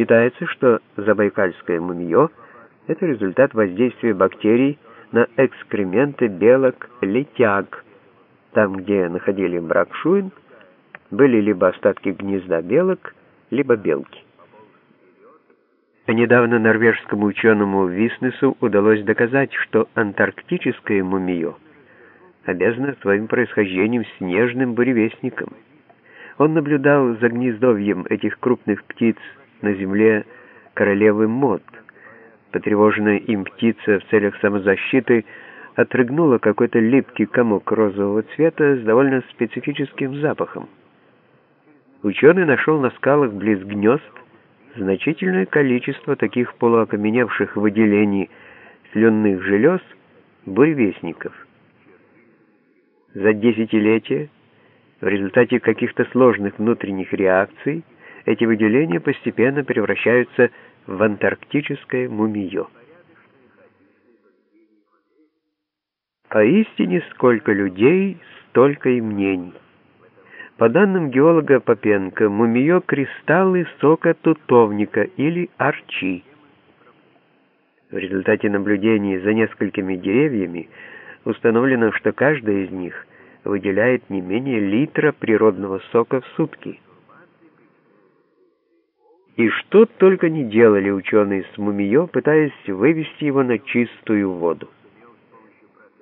Считается, что забайкальское мумиё – это результат воздействия бактерий на экскременты белок летяг. Там, где находили бракшуин, были либо остатки гнезда белок, либо белки. А недавно норвежскому ученому Виснесу удалось доказать, что антарктическое мумиё обязано своим происхождением снежным буревестником. Он наблюдал за гнездовьем этих крупных птиц на земле королевы Мод. Потревоженная им птица в целях самозащиты отрыгнула какой-то липкий комок розового цвета с довольно специфическим запахом. Ученый нашел на скалах близ гнезд значительное количество таких полуокаменевших выделений слюнных желез буревестников. За десятилетия в результате каких-то сложных внутренних реакций эти выделения постепенно превращаются в антарктическое мумиё. Поистине сколько людей, столько и мнений. По данным геолога Попенко, мумиё — кристаллы сока тутовника или арчи. В результате наблюдений за несколькими деревьями установлено, что каждая из них выделяет не менее литра природного сока в сутки. И что только не делали ученые с мумиё, пытаясь вывести его на чистую воду.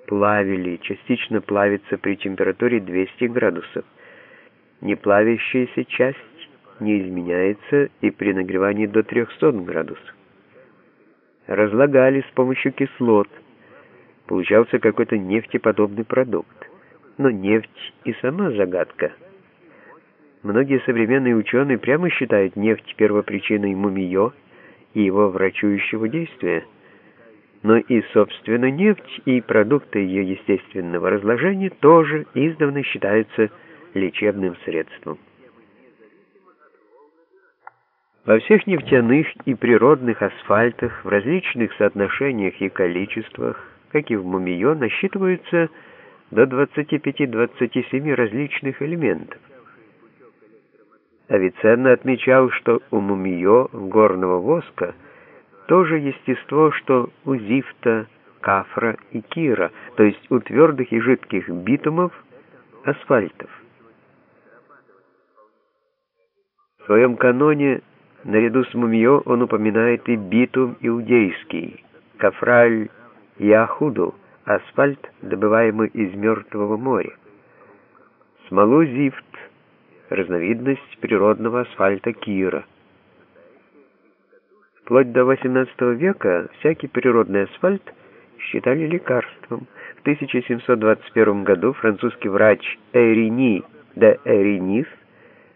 Плавили, частично плавится при температуре 200 градусов. Неплавящаяся часть не изменяется и при нагревании до 300 градусов. Разлагали с помощью кислот. Получался какой-то нефтеподобный продукт. Но нефть и сама загадка – Многие современные ученые прямо считают нефть первопричиной мумиё и его врачующего действия. Но и, собственно, нефть и продукты ее естественного разложения тоже издавна считаются лечебным средством. Во всех нефтяных и природных асфальтах в различных соотношениях и количествах, как и в мумиё, насчитываются до 25-27 различных элементов. Авиценна отмечал, что у мумиё горного воска тоже естество, что у зифта, кафра и кира, то есть у твердых и жидких битумов, асфальтов. В своем каноне наряду с мумиё он упоминает и битум иудейский, кафраль Яхуду, асфальт, добываемый из Мертвого моря, смолу зифт, разновидность природного асфальта Кира. Вплоть до XVIII века всякий природный асфальт считали лекарством. В 1721 году французский врач Эрини де Эринис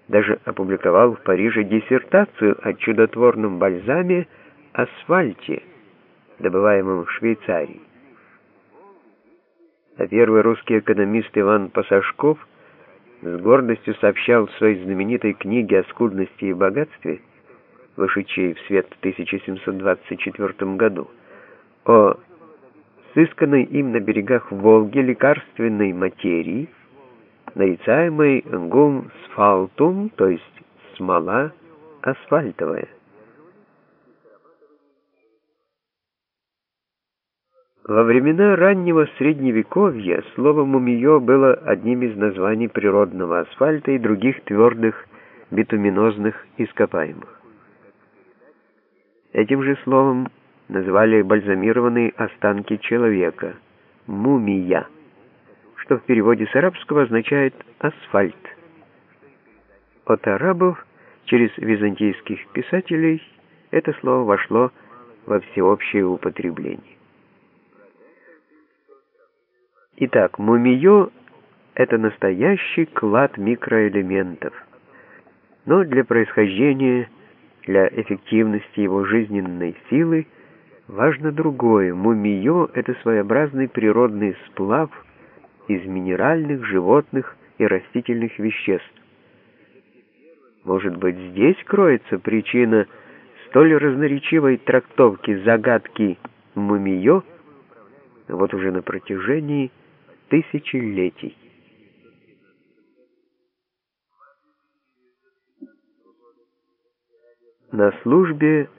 даже опубликовал в Париже диссертацию о чудотворном бальзаме асфальте, добываемом в Швейцарии. А первый русский экономист Иван Пасашков – с гордостью сообщал в своей знаменитой книге о скудности и богатстве, вышедшей в свет в 1724 году, о сысканной им на берегах Волги лекарственной материи, нарицаемой гум сфалтум, то есть смола асфальтовая. Во времена раннего Средневековья слово «мумиё» было одним из названий природного асфальта и других твердых битуминозных ископаемых. Этим же словом называли бальзамированные останки человека – мумия, что в переводе с арабского означает «асфальт». От арабов через византийских писателей это слово вошло во всеобщее употребление. Итак, мумиё — это настоящий клад микроэлементов. Но для происхождения, для эффективности его жизненной силы важно другое. Мумиё — это своеобразный природный сплав из минеральных, животных и растительных веществ. Может быть, здесь кроется причина столь разноречивой трактовки загадки мумиё, вот уже на протяжении тысячелетий. На службе